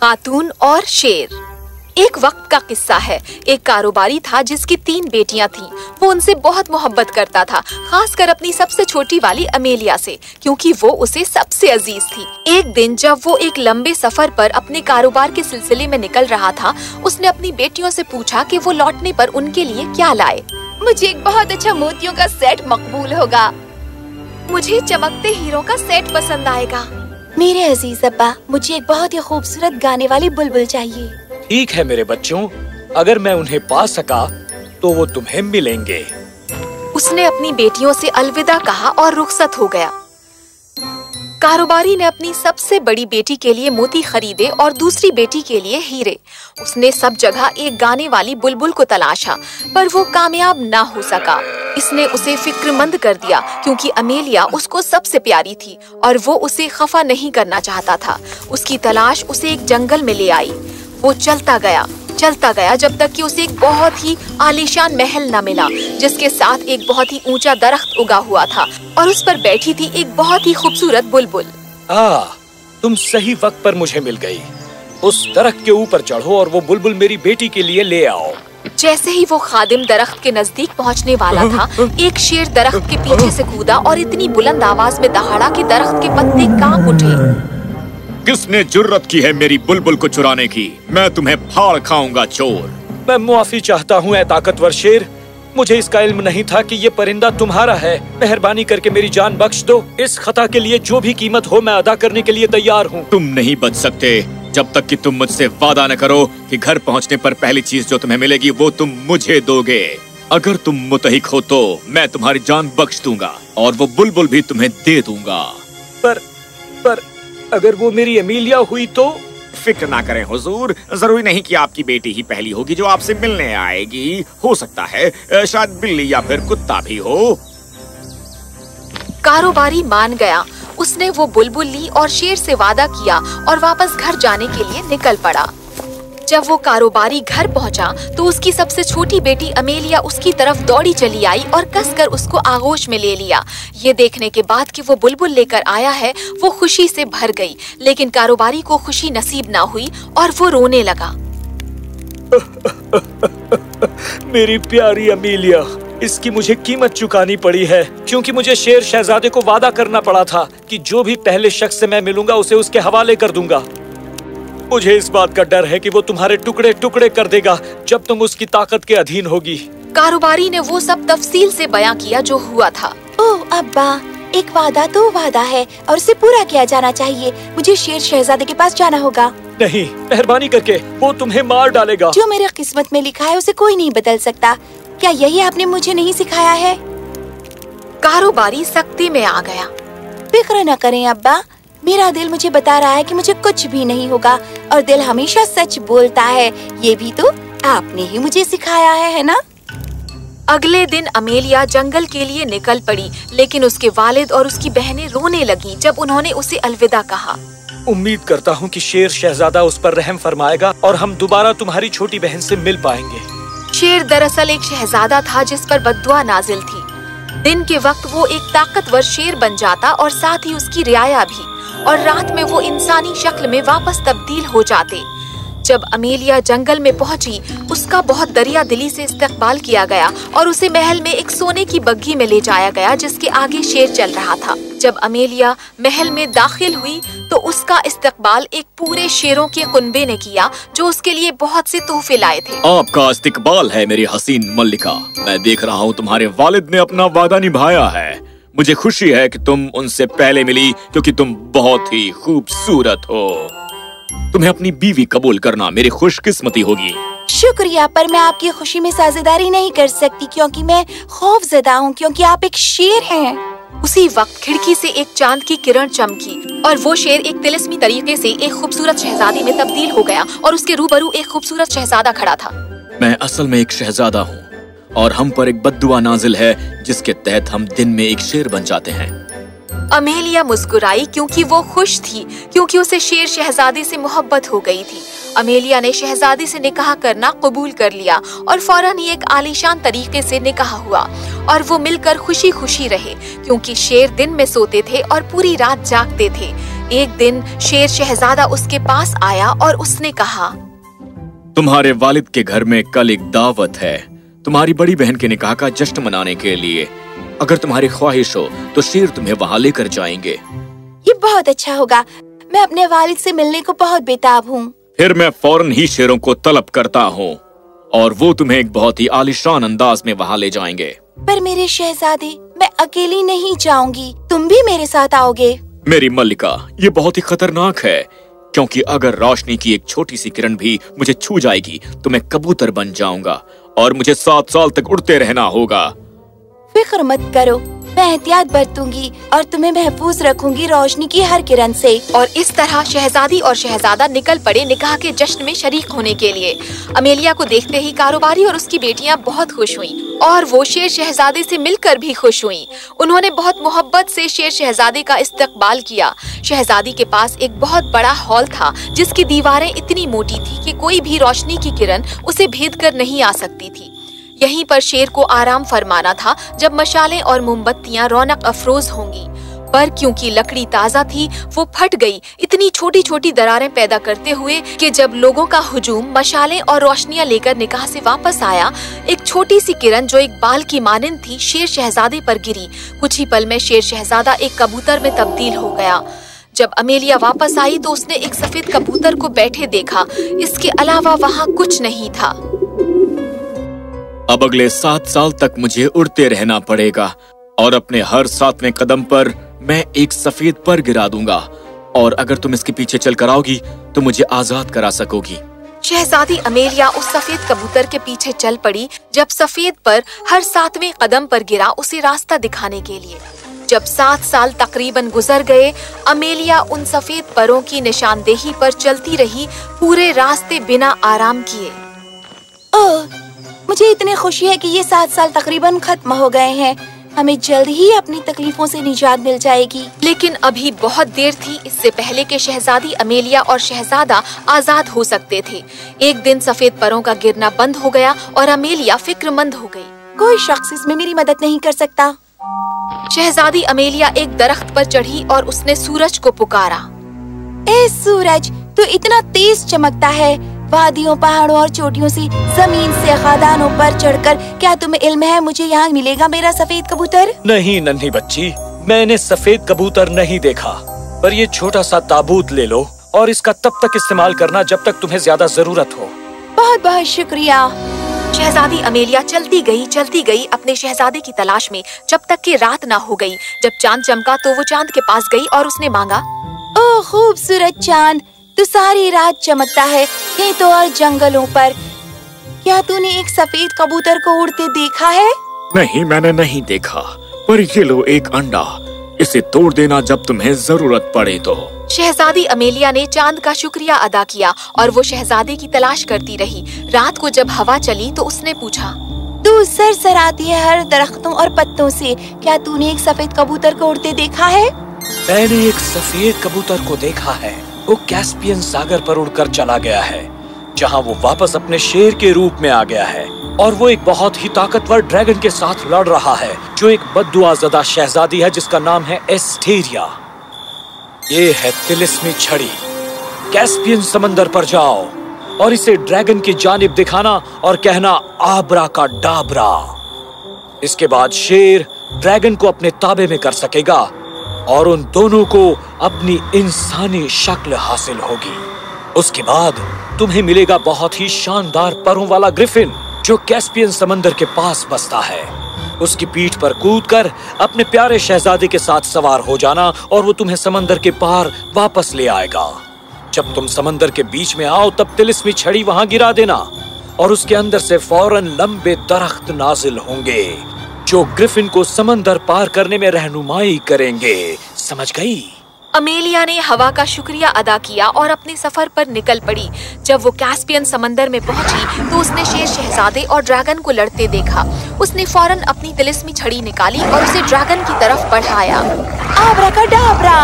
खातून और शेर। एक वक्त का किस्सा है। एक कारोबारी था जिसकी तीन बेटियाँ थीं। वो उनसे बहुत मोहब्बत करता था, खासकर अपनी सबसे छोटी वाली अमेलिया से, क्योंकि वो उसे सबसे अज़ीज़ थी। एक दिन जब वो एक लंबे सफ़र पर अपने कारोबार के सिलसिले में निकल रहा था, उसने अपनी बेटियों से पूछा कि वो लौटने पर उनके लिए क्या लाए। मुझे एक बहुत अच्छा मोतियों का सेट मकबूल होगा। मुझे चमकते हीरो का सेट पसंद आएगा। मेरे अज़ीज़ अब्बा मुझे एक बहुत ही खूबसूरत गाने वाली बुलबुल चाहिए। ठीक है मेरे बच्चों अगर मैं उन्हें पा सका तो वो तुम्हें मिलेंगे। उसने अपनी बेटियों से अलविदा कहा और रुखसत हो गया। कारोबारी ने अपनी सबसे बड़ी बेटी के लिए मोती खरीदे और दूसरी बेटी के लिए हीरे। उसने सब जगह एक गाने वाली बुलबुल को तलाशा पर वो कामयाब ना हो सका। इसने उसे फिक्रमंद कर दिया क्योंकि अमेलिया उसको सबसे प्यारी थी और वो उसे खफा नहीं करना चाहता था। उसकी तलाश उसे एक जंगल में ले आई। वो चलता गया चलता गया जब तक कि उसे एक बहुत ही आलीशान महल न मिला जिसके साथ एक बहुत ही ऊँचा दरख्त उगा हुआ था और उस पर बैठी थी एक बहुत ही खूबसूरत बुलबुल। आ, तुम सही वक्त पर मुझे मिल गई। उस दरख्त के ऊपर चढ़ो और वो बुलबुल मेरी बेटी के लिए ले आओ। जैसे ही वो खादिम दरख्त के नज़दीक पहुँचने वाला था एक शेर दरख्त के पीछे से कूदा और इतनी बुलंद आवाज़ में दहाड़ा कि दरख्त के पत्ते काँप उठे। किसने जुर्रत की है मेरी बुलबुल को चुराने की? मैं तुम्हें फाड़ खाऊँगा चोर। मैं मुआफी चाहता हूँ ऐ ताकतवर शेर। मुझे इसका इल्म नहीं था कि ये परिंदा तुम्हारा है। मेहरबानी करके मेरी जान बख्श दो। इस खता के लिए जो भी कीमत हो मैं अदा करने के लिए तैयार हूँ। तुम नहीं बच सकते। जब तक कि तुम मुझसे वादा न करो कि घर पहुँचने पर पहली चीज़ जो तुम्हें मिलेगी वो तुम मुझे दोगे। अगर तुम मुतहिक हो तो मैं तुम्हारी जान बख्श दूँगा और वो बुलबुल भी तुम्हें दे दूँगा। पर पर अगर वो मेरी अमीलिया हुई तो? फ़िक्र ना करें हुजूर। ज़रूरी नहीं कि आपकी बेटी ही पहली होगी जो आपसे मिलने आएगी। हो सकता है शायद बिल्ली या फिर कुत्ता भी हो। कारोबारी मान गया। उसने वो बुलबुल ली और शेर से वादा किया और वापस घर जाने के लिए निकल पड़ा। जब वो कारोबारी घर पहुँचा तो उसकी सबसे छोटी बेटी अमेलिया उसकी तरफ़ दौड़ी चली आई और कसकर उसको आगोश में ले लिया। ये देखने के बाद कि वो बुलबुल लेकर आया है, वो खुशी से भर गई, लेकिन कारोबारी को खुशी नसीब ना हुई और वो रोने लगा। मेरी प्यारी अमीलिया इसकी मुझे कीमत चुकानी पड़ी है क्योंकि मुझे शेर शहजादे को वादा करना पड़ा था कि जो भी पहले शख्स से मैं मिलूँगा उसे उसके हवाले कर दूँगा। मुझे इस बात का डर है कि वो तुम्हारे टुकड़े टुकड़े कर देगा जब तुम उसकी ताकत के अधीन होगी। कारोबारी ने वो सब तफसील से बयां किया जो हुआ था। ओह अब्बा एक वादा तो वादा है और उसे पूरा किया जाना चाहिए। मुझे शेर शहजादे के पास जाना होगा। नहीं मेहरबानी करके वो तुम्हें मार डालेगा। जो मेरे किस्मत में लिखा है उसे कोई नहीं बदल सकता। क्या यही आपने मुझे नहीं सिखाया है? कारोबारी सख्ती में आ गया। फ़िक्र न करें अब्बा। मेरा दिल मुझे बता रहा है कि मुझे कुछ भी नहीं होगा और दिल हमेशा सच बोलता है। ये भी तो आपने ही मुझे सिखाया है है ना? अगले दिन अमेलिया जंगल के लिए निकल पड़ी लेकिन उसके वालिद और उसकी बहनें रोने लगी जब उन्होंने उसे अलविदा कहा। उम्मीद करता हूँ कि शेर शहजादा उस पर रहम फरमाएगा और हम दोबारा तुम्हारी छोटी बहन से मिल पाएँगे। शेर दरअसल एक शहजादा था जिस पर बदुआ नाजिल थी। दिन के वक्त वो एक ताकतवर शेर बन जाता और साथ ही उसकी रियाया भी, और रात में वो इंसानी शक्ल में वापस तब्दील हो जाते। जब अमेलिया जंगल में पहुँची, उसका बहुत दरिया दिली से इस्तकबाल किया गया और उसे महल में एक सोने की बग्घी में ले जाया गया जिसके आगे शेर चल रहा था। जब अमेलिया महल में दाखिल हुई तो उसका इस्तकबाल एक पूरे शेरों के कुनबे ने किया जो उसके लिए बहुत से तोहफे लाए थे। आपका इस्तकबाल है मेरी हसीन मल्लिका। मैं देख रहा हूँ तुम्हारे वालिद ने अपना वादा निभाया है। मुझे खुशी है कि तुम उनसे पहले मिली क्योंकि तुम बहुत ही खूबसूरत हो। तुम्हें अपनी बीवी कबूल करना मेरी खुशकिस्मती होगी। शुक्रिया पर मैं आपकी खुशी में साझेदारी नहीं कर सकती क्योंकि मैं खौफ जदा हूँ क्योंकि आप एक शेर हैं। उसी वक्त खिड़की से एक चाँद की किरण चमकी। और वो शेर एक तिलस्मी तरीके से एक खूबसूरत शहजादी में तब्दील हो गया और उसके रूबरू एक खूबसूरत शहजादा खड़ा था। मैं असल में एक शहजादा हूँ और हम पर एक बदुआ नाजिल है, जिसके तहत हम दिन में एक शेर बन जाते हैं। अमेलिया मुस्कुराई क्योंकि वो खुश थी, क्योंकि उसे शेर शहजादी से मोहब्बत हो गई थी। अमेलिया ने शहजादी से निकाह करना कबूल कर लिया और फ़ौरन ही एक आलीशान तरीके से निकाह हुआ और वो मिलकर खुशी खुशी रहे, क्योंकि शेर दिन में सोते थे और पूरी रात जागते थे। एक दिन शेर शहजादा उसके पास आया और उसने कहा, तुम्हारे वालिद के घर में कल एक दावत है। तुम्हारी बड़ी बहन के निकाह का जश्न मनाने के लिए। अगर तुम्हारी ख्वाहिश हो तो शेर तुम्हें वहाँ लेकर जाएँगे। ये बहुत अच्छा होगा। मैं अपने वालिद से मिलने को बहुत बेताब हूँ। फिर मैं फ़ौरन ही शेरों को तलब करता हूँ और वो तुम्हें एक बहुत ही आलिशान अंदाज में वहाँ ले जाएँगे। पर मेरे शहजादे मैं अकेली नहीं जाऊँगी। तुम भी मेरे साथ आओगे। मेरी मल्लिका ये बहुत ही खतरनाक है क्योंकि अगर रोशनी की एक छोटी सी किरण भी मुझे छू जाएगी तो मैं कबूतर बन जाऊँगा और मुझे सात साल तक उड़ते रहना होगा। फ़िक्र मत करो। मैं एहतियात बरतूँगी और तुम्हें महफूज रखूँगी रोशनी की हर किरण से। और इस तरह शहजादी और शहजादा निकल पड़े निकाह के जश्न में शरीक होने के लिए। अमेलिया को देखते ही कारोबारी और उसकी बेटियाँ बहुत खुश हुईं और वो शेर शहजादे से मिलकर भी खुश हुईं। उन्होंने बहुत मोहब्बत से शेर शहजादे का इस्तकबाल किया। शहजादी के पास एक बहुत बड़ा हॉल था, जिसकी दीवारें इतनी मोटी थी कि कोई भी रोशनी की किरण उसे भेद कर नहीं आ सकती थी। यहीं पर शेर को आराम फरमाना था जब मशालें और मोमबत्तियाँ रौनक अफरोज होंगी। पर क्योंकि लकड़ी ताज़ा थी, वो फट गई। इतनी छोटी छोटी दरारें पैदा करते हुए कि जब लोगों का हुजूम मशालें और रोशनियाँ लेकर निकाह से वापस आया, एक छोटी सी किरण जो एक बाल की मानंद थी, शेर शहजादे पर गिरी। कुछ ही पल में शेर शहजादा एक कबूतर में तब्दील हो गया। जब अमेलिया वापस आई तो उसने एक सफ़ेद कबूतर को बैठे देखा। इसके अलावा वहाँ कुछ नहीं था। अब अगले सात साल तक मुझे उड़ते रहना पड़ेगा और अपने हर सातवें कदम पर मैं एक सफ़ेद पर गिरा दूँगा। और अगर तुम इसके पीछे चल कर आओगी तो मुझे आज़ाद करा सकोगी। शहजादी अमेलिया उस सफ़ेद कबूतर के पीछे चल पड़ी जब सफ़ेद पर हर सातवें कदम पर गिरा उसे रास्ता दिखाने के लिए। जब सात साल तकरीबन गुजर गए अमेलिया उन सफ़ेद परों की निशानदेही पर चलती रही पूरे रास्ते बिना आराम किए। मुझे इतनी खुशी है कि ये सात साल तकरीबन खत्म हो गए हैं। हमें जल्द ही अपनी तकलीफों से निजात मिल जाएगी। लेकिन अभी बहुत देर थी इससे पहले के शहजादी अमेलिया और शहजादा आज़ाद हो सकते थे। एक दिन सफ़ेद परों का गिरना बंद हो गया और अमेलिया फिक्रमंद हो गई। कोई शख्स इसमें मेरी मदद नहीं कर सकता। शहजादी अमेलिया एक दरख्त पर चढ़ी और उसने सूरज को पुकारा। ए सूरज तू इतना तेज चमकता है। वादियों पहाड़ों और चोटियों से ज़मीन से खादानों पर चढ़कर क्या तुम्हें इल्म है? मुझे यहाँ मिलेगा मेरा सफ़ेद कबूतर? नहीं नन्ही बच्ची मैंने सफ़ेद कबूतर नहीं देखा। पर ये छोटा सा ताबूत ले लो और इसका तब तक इस्तेमाल करना जब तक तुम्हें ज़्यादा ज़रूरत हो। बहुत बहुत शुक्रिया। शहजादी अमेलिया चलती गई चलती गई अपने शहजादे की तलाश में जब तक कि रात ना हो गई। जब चाँद चमका तो वो चाँद के पास गई और उसने मांगा ओ खूबसूरत चाँद तू सारी रात चमकता है खेतों और जंगलों पर। क्या तूने एक सफ़ेद कबूतर को उड़ते देखा है? नहीं मैंने नहीं देखा पर ये लो एक अंडा। इसे तोड़ देना जब तुम्हें ज़रूरत पड़े तो। शहजादी अमेलिया ने चाँद का शुक्रिया अदा किया और वो शहजादे की तलाश करती रही। रात को जब हवा चली तो उसने पूछा तू सर सर आती है हर दरख्तों और पत्तों से। क्या तूने एक सफ़ेद कबूतर को उड़ते देखा है? मैंने एक सफ़ेद कबूतर को देखा है। वो कैस्पियन सागर पर उड़कर चला गया है, जहाँ वो वापस अपने शेर के रूप में आ गया है। और वो एक बहुत ही ताकतवर ड्रैगन के साथ लड़ रहा है, जो एक बदुआजदा शहजादी है, जिसका नाम है एस्टेरिया। ये है तिलिस्मी छड़ी। कैस्पियन समंदर पर जाओ और इसे ड्रैगन की जानिब दिखाना और कहना, आबरा का डाबरा। इसके बाद शेर ड्रैगन को अपने ताबे में कर सकेगा और उन दोनों को अपनी इंसानी शक्ल हासिल होगी। उसके बाद तुम्हें मिलेगा बहुत ही शानदार परों वाला ग्रिफिन, जो कैस्पियन समंदर के पास बसता है। उसकी पीठ पर कूदकर अपने प्यारे शहजादे के साथ सवार हो जाना और वो तुम्हें समंदर के पार वापस ले आएगा। जब तुम समंदर के बीच में आओ, तब तिलिस्मी छड़ी वहाँ गिरा देना और उसके अंदर से फ़ौरन लंबे दरख्त नाजिल होंगे। जो ग्रिफिन को समंदर पार करने में रहनुमाई करेंगे। समझ गई? अमेलिया ने हवा का शुक्रिया अदा किया और अपने सफ़र पर निकल पड़ी। जब वो कैस्पियन समंदर में पहुँची तो उसने शेर शहजादे और ड्रैगन को लड़ते देखा। उसने फ़ौरन अपनी तिलिस्मी छड़ी निकाली और उसे ड्रैगन की तरफ़ बढ़ाया। आबरा का डाबरा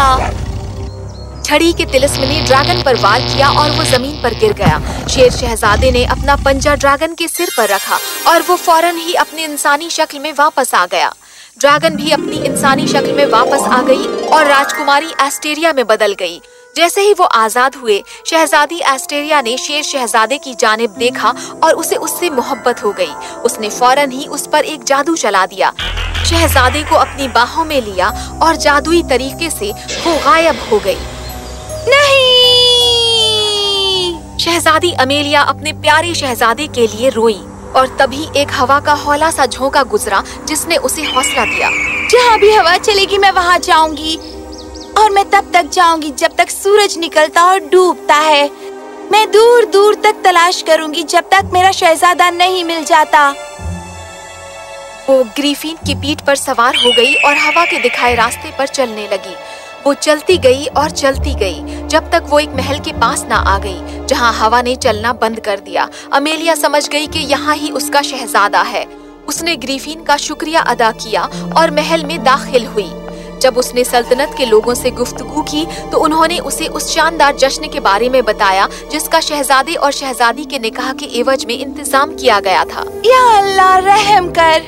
छड़ी के तिलस्म ने ड्रैगन पर वार किया और वो ज़मीन पर गिर गया। शेर शहजादे ने अपना पंजा ड्रैगन के सिर पर रखा और वो फ़ौरन ही अपनी इंसानी शक्ल में वापस आ गया। ड्रैगन भी अपनी इंसानी शक्ल में वापस आ गई और राजकुमारी एस्टेरिया में बदल गई। जैसे ही वो आज़ाद हुए, शहजादी एस्टेरिया ने शेर शहजादे की जानिब देखा और उसे उससे मोहब्बत हो गई। उसने फ़ौरन ही उस पर एक जादू चला दिया। शहजादे को अपनी बाहों में लिया और जादुई तरीके से वो गायब हो गई। नहीं! शहजादी अमेलिया अपने प्यारे शहजादे के लिए रोई और तभी एक हवा का हौला सा झोंका गुजरा जिसने उसे हौसला दिया। जहाँ भी हवा चलेगी, मैं वहाँ जाऊँगी और मैं तब तक जाऊँगी जब तक सूरज निकलता और डूबता है। मैं दूर दूर तक तलाश करूँगी जब तक मेरा शहजादा नहीं मिल जाता। वो ग्रीफिन की पीठ पर सवार हो गई और हवा के दिखाए रास्ते पर चलने लगी। वो चलती गई और चलती गई, जब तक वो एक महल के पास ना आ गई, जहाँ हवा ने चलना बंद कर दिया। अमेलिया समझ गई कि यहाँ ही उसका शहजादा है। उसने ग्रीफिन का शुक्रिया अदा किया और महल में दाखिल हुई। जब उसने सल्तनत के लोगों से गुफ्तगू की तो उन्होंने उसे उस शानदार जश्न के बारे में बताया, जिसका शहजादे और शहजादी के निकाह के एवज में इंतज़ाम किया गया था। या अल्लाह, रहम कर।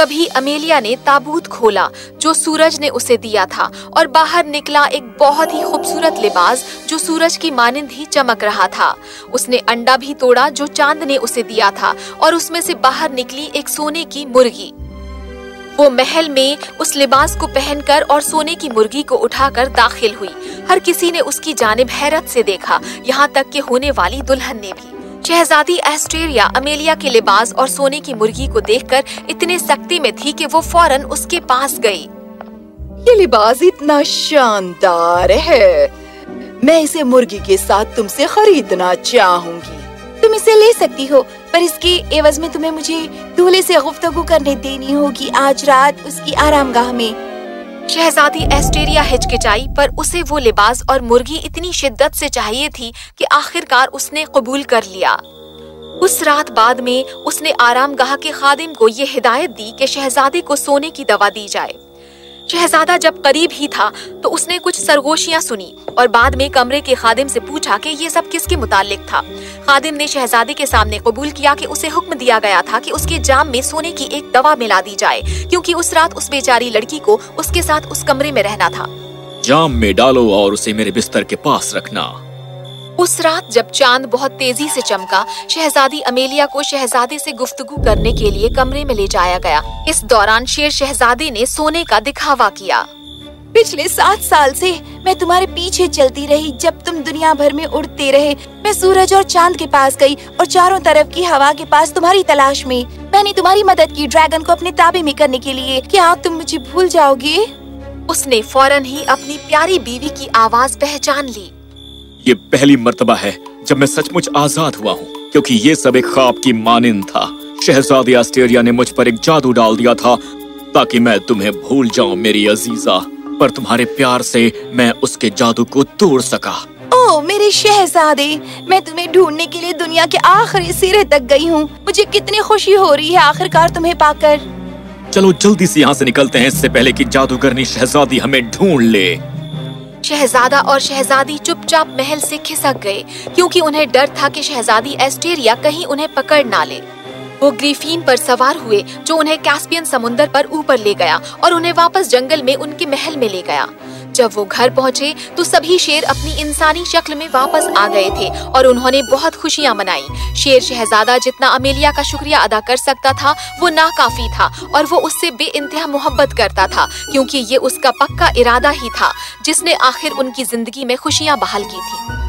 तभी अमेलिया ने ताबूत खोला, जो सूरज ने उसे दिया था, और बाहर निकला एक बहुत ही खूबसूरत लिबास, जो सूरज की मानिंद ही चमक रहा था। उसने अंडा भी तोड़ा, जो चाँद ने उसे दिया था, और उसमें से बाहर निकली एक सोने की मुर्गी। वो महल में उस लिबास को पहनकर और सोने की मुर्गी को उठाकर दाखिल हुई। हर किसी ने उसकी जानिब हैरत से देखा, यहाँ तक कि होने वाली दुल्हन ने भी। शहजादी एस्ट्रेरिया अमेलिया के लिबास और सोने की मुर्गी को देखकर इतने सख्ती में थी कि वो फ़ौरन उसके पास गई। ये लिबास इतना शानदार है। मैं इसे मुर्गी के साथ तुमसे खरीदना चाहूँगी। तुम इसे ले सकती हो पर इसके एवज में तुम्हें मुझे दूल्हे से गुफ्तगू करने देनी होगी। आज रात उसकी आरामगाह में शहजादी एस्टेरिया हिचकिचाई, पर उसे वो लिबास और मुर्गी इतनी शिद्दत से चाहिए थी कि आखिरकार उसने कबूल कर लिया। उस रात बाद में उसने आरामगाह के खादिम को ये हिदायत दी कि शहजादी को सोने की दवा दी जाए। शहजादा जब करीब ही था तो उसने कुछ सरगोशियाँ सुनी और बाद में कमरे के खादिम से पूछा कि ये सब किसके मुतालिक था। खादिम ने शहजादे के सामने कबूल किया कि उसे हुक्म दिया गया था कि उसके जाम में सोने की एक दवा मिला दी जाए, क्योंकि उस रात उस बेचारी लड़की को उसके साथ उस कमरे में रहना था। जाम में डालो और उसे मेरे बिस्तर के पास रखना। उस रात जब चाँद बहुत तेज़ी से चमका शहजादी अमेलिया को शहजादे से गुफ्तगू करने के लिए कमरे में ले जाया गया। इस दौरान शेर शहजादे ने सोने का दिखावा किया। पिछले सात साल से मैं तुम्हारे पीछे चलती रही जब तुम दुनिया भर में उड़ते रहे। मैं सूरज और चाँद के पास गई और चारों तरफ़ की हवा के पास तुम्हारी तलाश में। मैंने तुम्हारी मदद की ड्रैगन को अपने ताबे में करने के लिए। क्या तुम मुझे भूल जाओगे? उसने फ़ौरन ही अपनी प्यारी बीवी की आवाज़ पहचान ली। ये पहली मर्तबा है जब मैं सचमुच आज़ाद हुआ हूँ क्योंकि ये सब एक ख्वाब की मानिंद था। शहजादी आस्टेरिया ने मुझ पर एक जादू डाल दिया था ताकि मैं तुम्हें भूल जाऊँ मेरी अजीजा। पर तुम्हारे प्यार से मैं उसके जादू को तोड़ सका। ओ मेरे शहजादे मैं तुम्हें ढूँढने के लिए दुनिया के आखिरी सिरे तक गई हूँ। मुझे कितनी खुशी हो रही है आखिरकार तुम्हें पाकर। चलो जल्दी से यहाँ से निकलते हैं इससे पहले कि जादूगरनी शहजादी हमें ढूंढ ले। शहजादा और शहजादी चुपचाप महल से खिसक गए, क्योंकि उन्हें डर था कि शहजादी एस्टेरिया कहीं उन्हें पकड़ ना ले। वो ग्रीफीन पर सवार हुए, जो उन्हें कैस्पियन समुन्दर पर ऊपर ले गया और उन्हें वापस जंगल में उनके महल में ले गया। जब वो घर पहुँचे तो सभी शेर अपनी इंसानी शक्ल में वापस आ गए थे और उन्होंने बहुत खुशियाँ मनाई। शेर शहजादा जितना अमेलिया का शुक्रिया अदा कर सकता था, वो नाकाफी था और वो उससे बे इंतहा मोहब्बत करता था, क्योंकि ये उसका पक्का इरादा ही था, जिसने आखिर उनकी ज़िंदगी में खुशियाँ बहाल की थी।